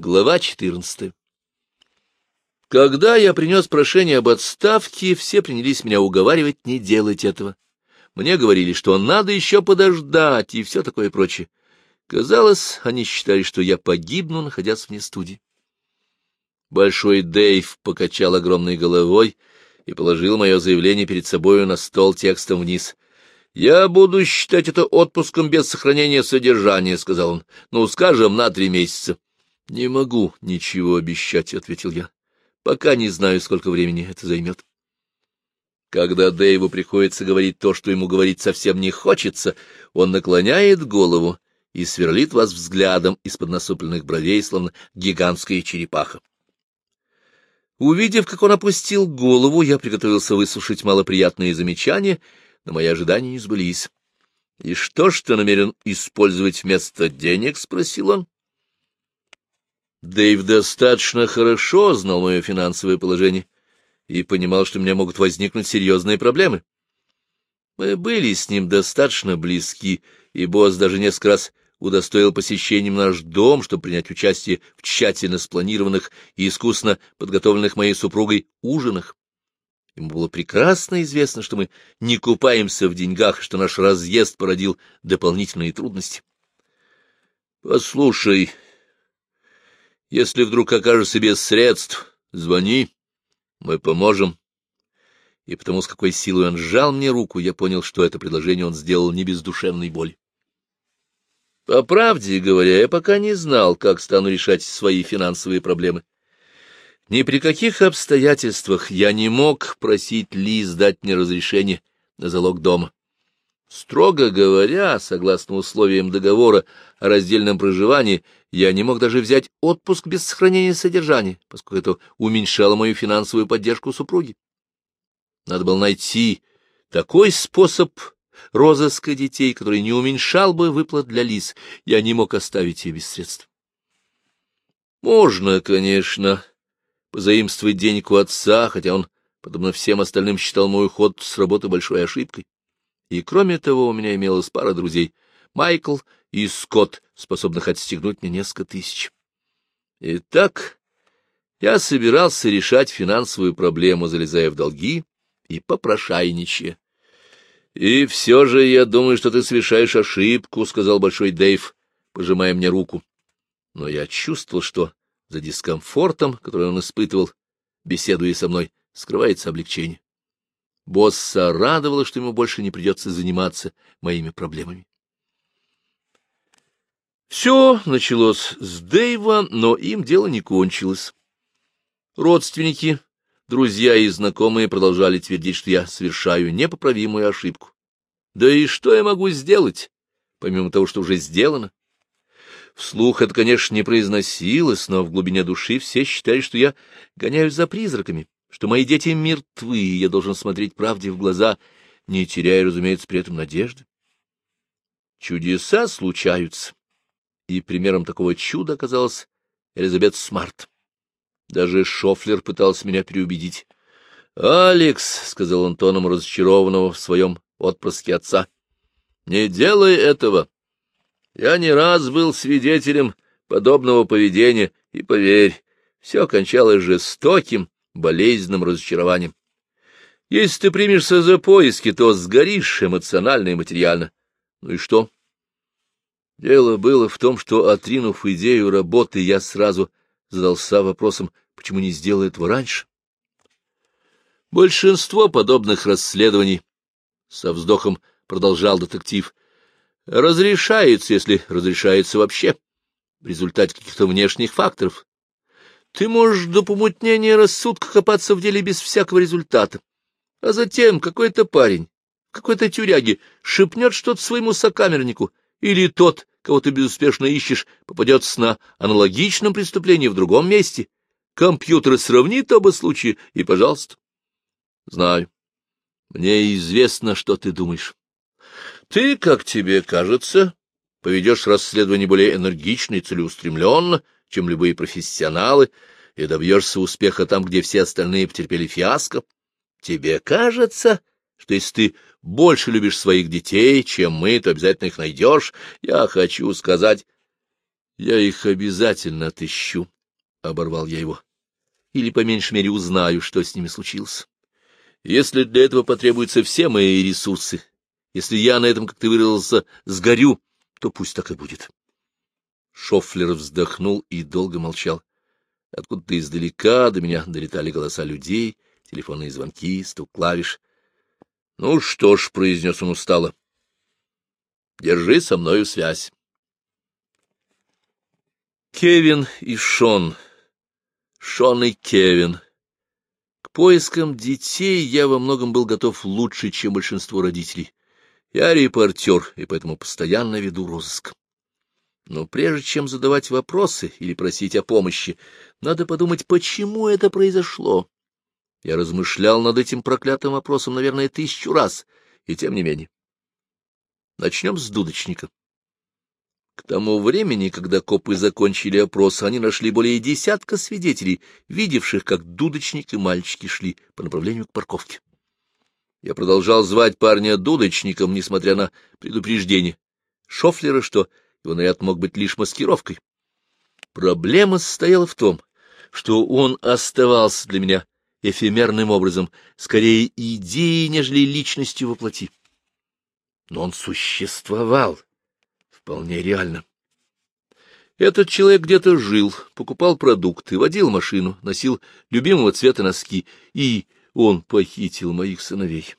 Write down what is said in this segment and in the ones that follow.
Глава 14 Когда я принес прошение об отставке, все принялись меня уговаривать не делать этого. Мне говорили, что надо еще подождать и все такое прочее. Казалось, они считали, что я погибну, находясь вне студии. Большой Дэйв покачал огромной головой и положил мое заявление перед собою на стол текстом вниз. «Я буду считать это отпуском без сохранения содержания», — сказал он. «Ну, скажем, на три месяца». «Не могу ничего обещать», — ответил я. «Пока не знаю, сколько времени это займет». Когда Дэйву приходится говорить то, что ему говорить совсем не хочется, он наклоняет голову и сверлит вас взглядом из-под насупленных бровей, словно гигантская черепаха. Увидев, как он опустил голову, я приготовился выслушать малоприятные замечания, но мои ожидания не сбылись. — И что ж ты намерен использовать вместо денег? — спросил он. Дэйв достаточно хорошо знал мое финансовое положение и понимал, что у меня могут возникнуть серьезные проблемы. Мы были с ним достаточно близки, и босс даже несколько раз удостоил посещением наш дом, чтобы принять участие в тщательно спланированных и искусно подготовленных моей супругой ужинах. Ему было прекрасно известно, что мы не купаемся в деньгах, что наш разъезд породил дополнительные трудности. — Послушай, если вдруг окажешься без средств, звони, мы поможем. И потому, с какой силой он сжал мне руку, я понял, что это предложение он сделал не без душевной боли. По правде говоря, я пока не знал, как стану решать свои финансовые проблемы. Ни при каких обстоятельствах я не мог просить Лиз дать мне разрешение на залог дома. Строго говоря, согласно условиям договора о раздельном проживании, я не мог даже взять отпуск без сохранения содержания, поскольку это уменьшало мою финансовую поддержку супруги. Надо было найти такой способ розыска детей, который не уменьшал бы выплат для Лиз. Я не мог оставить ее без средств. Можно, конечно, позаимствовать денег у отца, хотя он, подобно всем остальным, считал мой уход с работы большой ошибкой. И кроме того, у меня имелась пара друзей — Майкл и Скотт, способных отстегнуть мне несколько тысяч. Итак, я собирался решать финансовую проблему, залезая в долги и попрошайничая. — И все же я думаю, что ты совершаешь ошибку, — сказал Большой Дэйв, пожимая мне руку. Но я чувствовал, что за дискомфортом, который он испытывал, беседуя со мной, скрывается облегчение. Босса радовало, что ему больше не придется заниматься моими проблемами. Все началось с Дэйва, но им дело не кончилось. Родственники, друзья и знакомые продолжали твердить, что я совершаю непоправимую ошибку. Да и что я могу сделать, помимо того, что уже сделано? Вслух это, конечно, не произносилось, но в глубине души все считали, что я гоняюсь за призраками, что мои дети мертвы, и я должен смотреть правде в глаза, не теряя, разумеется, при этом надежды. Чудеса случаются и примером такого чуда оказалась Элизабет Смарт. Даже Шофлер пытался меня переубедить. — Алекс, — сказал он тоном разочарованного в своем отпрыске отца, — не делай этого. Я не раз был свидетелем подобного поведения, и, поверь, все кончалось жестоким, болезненным разочарованием. Если ты примешься за поиски, то сгоришь эмоционально и материально. Ну и что? Дело было в том, что, отринув идею работы, я сразу задался вопросом, почему не сделал этого раньше. Большинство подобных расследований, — со вздохом продолжал детектив, — разрешается, если разрешается вообще, в результате каких-то внешних факторов. Ты можешь до помутнения рассудка копаться в деле без всякого результата, а затем какой-то парень, какой-то тюряги шепнет что-то своему сокамернику, или тот, кого ты безуспешно ищешь, попадется на аналогичном преступлении в другом месте. Компьютер сравнит оба случая, и пожалуйста. Знаю. Мне известно, что ты думаешь. Ты, как тебе кажется, поведешь расследование более энергично и целеустремленно, чем любые профессионалы, и добьешься успеха там, где все остальные потерпели фиаско. Тебе кажется, что если ты больше любишь своих детей, чем мы, то обязательно их найдешь. Я хочу сказать... Я их обязательно отыщу, — оборвал я его. Или, по меньшей мере, узнаю, что с ними случилось. Если для этого потребуются все мои ресурсы, если я на этом, как ты выразился, сгорю, то пусть так и будет. Шофлер вздохнул и долго молчал. Откуда-то издалека до меня долетали голоса людей, телефонные звонки, стук клавиш. — Ну что ж, — произнес он устало, — держи со мною связь. Кевин и Шон. Шон и Кевин. К поискам детей я во многом был готов лучше, чем большинство родителей. Я репортер, и поэтому постоянно веду розыск. Но прежде чем задавать вопросы или просить о помощи, надо подумать, почему это произошло. Я размышлял над этим проклятым вопросом, наверное, тысячу раз, и тем не менее. Начнем с дудочника. К тому времени, когда копы закончили опрос, они нашли более десятка свидетелей, видевших, как дудочник и мальчики шли по направлению к парковке. Я продолжал звать парня дудочником, несмотря на предупреждение Шофлера, что его наряд мог быть лишь маскировкой. Проблема состояла в том, что он оставался для меня эфемерным образом, скорее идеей, нежели личностью воплоти. Но он существовал Вполне реально. Этот человек где-то жил, покупал продукты, водил машину, носил любимого цвета носки, и он похитил моих сыновей.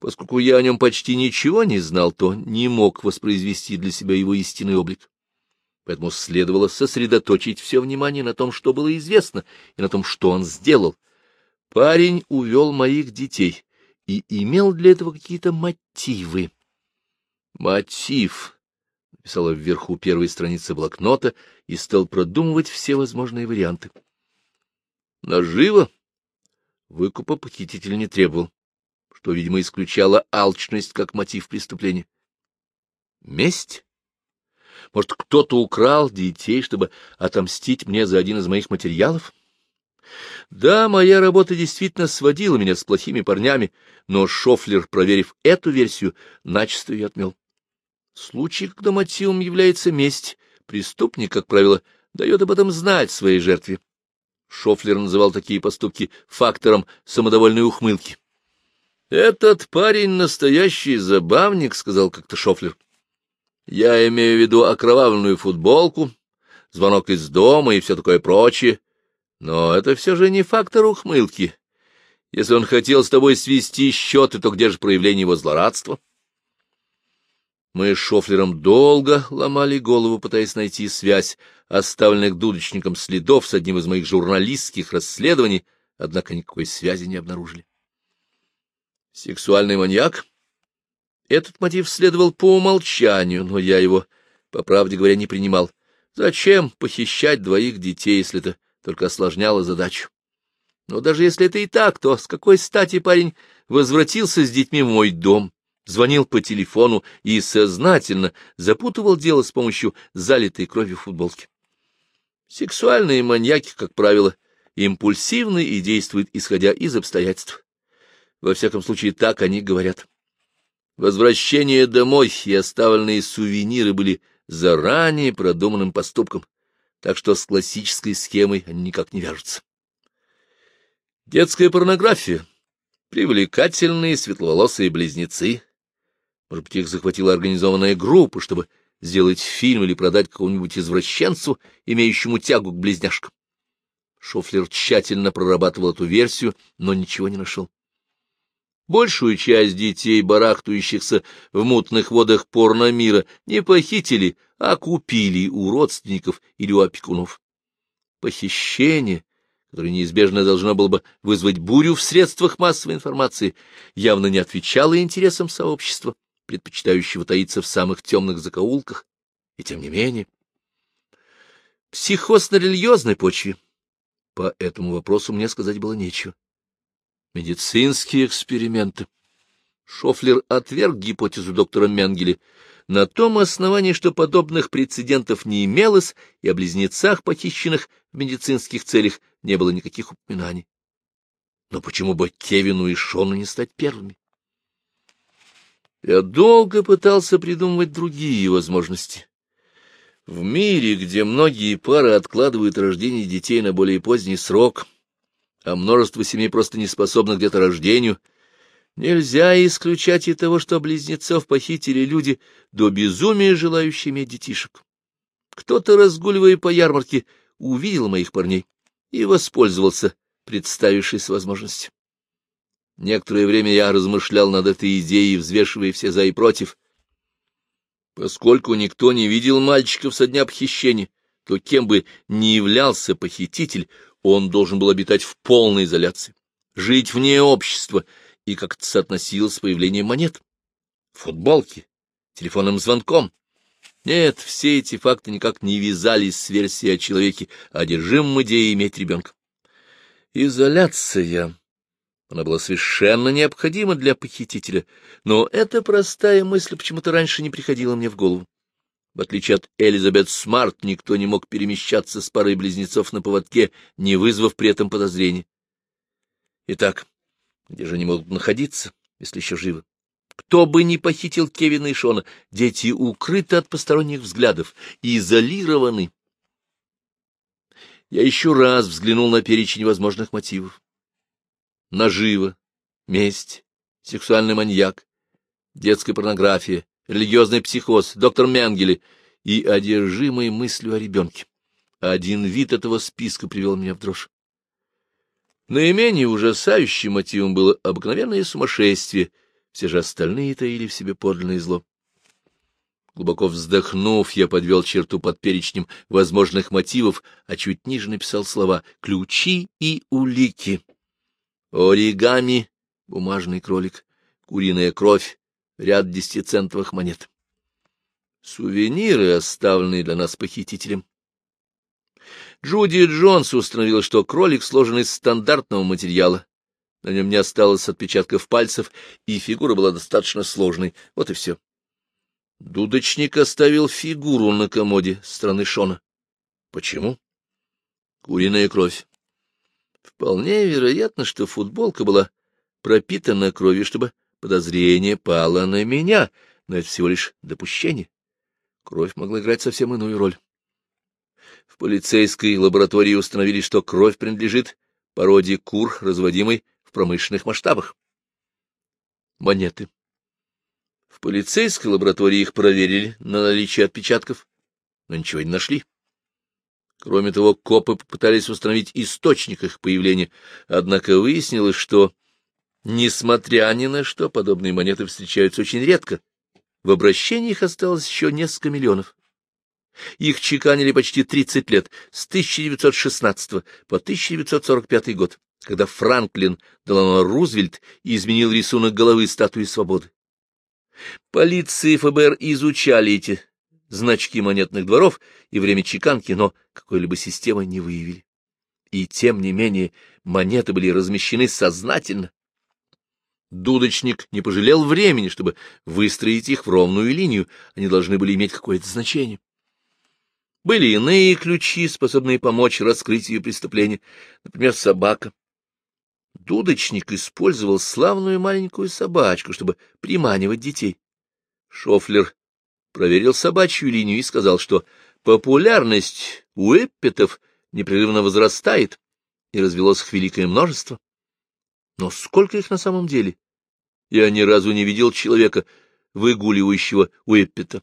Поскольку я о нем почти ничего не знал, то не мог воспроизвести для себя его истинный облик. Поэтому следовало сосредоточить все внимание на том, что было известно, и на том, что он сделал. Парень увел моих детей и имел для этого какие-то мотивы. Мотив писала вверху первой страницы блокнота и стал продумывать все возможные варианты. Наживо выкупа похититель не требовал, что, видимо, исключало алчность как мотив преступления. Месть? Может, кто-то украл детей, чтобы отомстить мне за один из моих материалов? Да, моя работа действительно сводила меня с плохими парнями, но Шофлер, проверив эту версию, начисто ее отмел. В случае, когда мотивом является месть, преступник, как правило, дает об этом знать своей жертве. Шофлер называл такие поступки фактором самодовольной ухмылки. «Этот парень настоящий забавник», — сказал как-то Шофлер. «Я имею в виду окровавленную футболку, звонок из дома и все такое прочее. Но это все же не фактор ухмылки. Если он хотел с тобой свести счеты, то где же проявление его злорадства?» Мы с Шофлером долго ломали голову, пытаясь найти связь оставленных дудочником следов с одним из моих журналистских расследований, однако никакой связи не обнаружили. Сексуальный маньяк? Этот мотив следовал по умолчанию, но я его, по правде говоря, не принимал. Зачем похищать двоих детей, если это только осложняло задачу? Но даже если это и так, то с какой стати парень возвратился с детьми в мой дом? звонил по телефону и сознательно запутывал дело с помощью залитой кровью футболки. Сексуальные маньяки, как правило, импульсивны и действуют, исходя из обстоятельств. Во всяком случае, так они говорят. Возвращение домой и оставленные сувениры были заранее продуманным поступком, так что с классической схемой они никак не вяжутся. Детская порнография, привлекательные светловолосые близнецы, может быть, их захватила организованная группа, чтобы сделать фильм или продать какому-нибудь извращенцу, имеющему тягу к близняшкам. Шофлер тщательно прорабатывал эту версию, но ничего не нашел. Большую часть детей, барахтающихся в мутных водах порно-мира, не похитили, а купили у родственников или у опекунов. Похищение, которое неизбежно должно было бы вызвать бурю в средствах массовой информации, явно не отвечало интересам сообщества предпочитающего таиться в самых темных закоулках, и тем не менее. Психоз на религиозной почве. По этому вопросу мне сказать было нечего. Медицинские эксперименты. Шофлер отверг гипотезу доктора Менгеле на том основании, что подобных прецедентов не имелось, и о близнецах, похищенных в медицинских целях, не было никаких упоминаний. Но почему бы Кевину и Шону не стать первыми? Я долго пытался придумывать другие возможности. В мире, где многие пары откладывают рождение детей на более поздний срок, а множество семей просто не способны к деторождению, нельзя исключать и того, что близнецов похитили люди, до безумия желающие иметь детишек. Кто-то, разгуливая по ярмарке, увидел моих парней и воспользовался представившейся возможностью. Некоторое время я размышлял над этой идеей, взвешивая все за и против — Поскольку никто не видел мальчиков со дня похищения, то кем бы ни являлся похититель, он должен был обитать в полной изоляции, жить вне общества и как-то соотносилось с появлением монет, футболки, телефонным звонком. Нет, все эти факты никак не вязались с версией о человеке, одержимом идеей иметь ребенка. Изоляция она была совершенно необходима для похитителя, но эта простая мысль почему-то раньше не приходила мне в голову. В отличие от Элизабет Смарт, никто не мог перемещаться с парой близнецов на поводке, не вызвав при этом подозрений. Итак, где же они могут находиться, если еще живы? Кто бы ни похитил Кевина и Шона, дети укрыты от посторонних взглядов изолированы. Я еще раз взглянул на перечень возможных мотивов нажива, месть, сексуальный маньяк, детская порнография, религиозный психоз, доктор Менгеле и одержимый мыслью о ребенке. Один вид этого списка привел меня в дрожь. Наименее ужасающим мотивом было обыкновенное сумасшествие, все же остальные таили в себе подлинное зло. Глубоко вздохнув, я подвел черту под перечнем возможных мотивов, а чуть ниже написал слова «ключи и улики». Оригами, бумажный кролик, куриная кровь, ряд десятицентовых монет. Сувениры, оставленные для нас похитителем. Джуди Джонс установила, что кролик сложен из стандартного материала. На нем не осталось отпечатков пальцев, и фигура была достаточно сложной. Вот и все. Дудочник оставил фигуру на комоде стороны Шона. Почему? Куриная кровь. Вполне вероятно, что футболка была пропитана кровью, чтобы подозрение пало на меня, но это всего лишь допущение. Кровь могла играть совсем иную роль. В полицейской лаборатории установили, что кровь принадлежит породе кур, разводимой в промышленных масштабах. Монеты. В полицейской лаборатории их проверили на наличие отпечатков, но ничего не нашли. Кроме того, копы попытались установить источник их появления, однако выяснилось, что, несмотря ни на что, подобные монеты встречаются очень редко. В обращении их осталось еще несколько миллионов. Их чеканили почти 30 лет, с 1916 по 1945 год, когда Франклин Делано Рузвельт изменил рисунок головы статуи свободы. Полиция и ФБР изучали эти значки монетных дворов и время чеканки, но какой-либо системы не выявили. И тем не менее монеты были размещены сознательно. Дудочник не пожалел времени, чтобы выстроить их в ровную линию, они должны были иметь какое-то значение. Были иные ключи, способные помочь раскрытию преступления, например, собака. Дудочник использовал славную маленькую собачку, чтобы приманивать детей. Шофлер проверил собачью линию и сказал, что популярность уэппетов непрерывно возрастает, и развелось их великое множество. Но сколько их на самом деле? Я ни разу не видел человека, выгуливающего уэппета.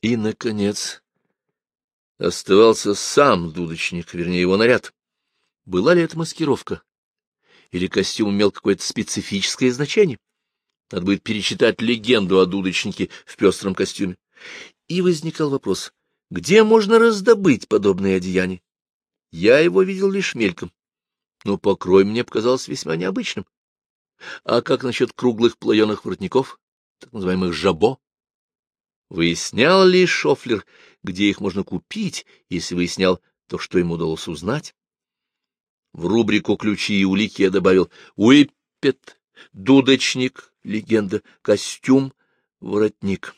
И, наконец, оставался сам дудочник, вернее, его наряд. Была ли это маскировка? Или костюм имел какое-то специфическое значение? Надо будет перечитать легенду о дудочнике в пестром костюме. И возникал вопрос, где можно раздобыть подобное одеяние? Я его видел лишь мельком, но покрой мне показался весьма необычным. А как насчет круглых плаеных воротников, так называемых жабо? Выяснял ли Шофлер, где их можно купить, если выяснял, то что ему удалось узнать? В рубрику «Ключи и улики» я добавил «Уиппет», «Дудочник», легенда, костюм, воротник.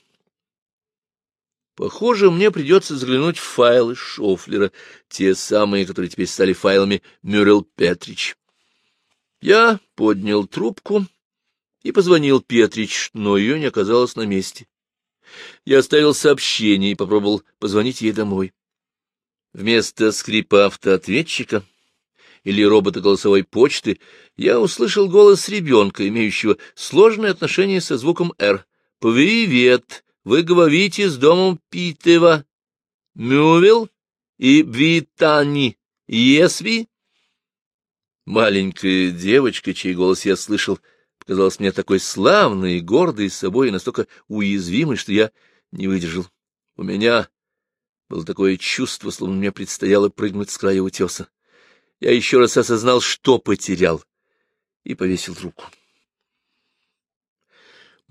Похоже, мне придется заглянуть в файлы Шофлера, те самые, которые теперь стали файлами Мюррел Петрич. Я поднял трубку и позвонил Петрич, но ее не оказалось на месте. Я оставил сообщение и попробовал позвонить ей домой. Вместо скрипа автоответчика или робота голосовой почты я услышал голос ребенка, имеющего сложные отношения со звуком «Р». «Привет! Вы говорите с домом Питева, Мювел и Британи, Есви?» Маленькая девочка, чей голос я слышал, показалась мне такой славной и гордой собой, и настолько уязвимой, что я не выдержал. У меня было такое чувство, словно мне предстояло прыгнуть с края утеса. Я еще раз осознал, что потерял, и повесил трубку.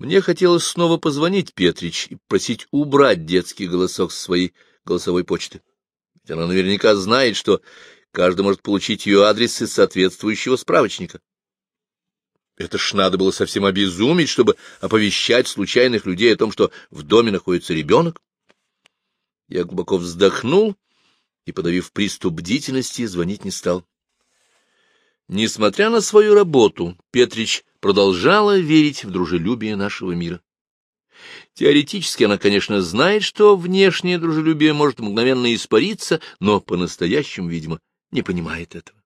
Мне хотелось снова позвонить Петрич и просить убрать детский голосок с своей голосовой почты. Ведь она наверняка знает, что каждый может получить ее адрес из соответствующего справочника. Это ж надо было совсем обезумить, чтобы оповещать случайных людей о том, что в доме находится ребенок. Я глубоко вздохнул и, подавив приступ бдительности, звонить не стал. Несмотря на свою работу, Петрич продолжала верить в дружелюбие нашего мира. Теоретически она, конечно, знает, что внешнее дружелюбие может мгновенно испариться, но по-настоящему, видимо, не понимает этого.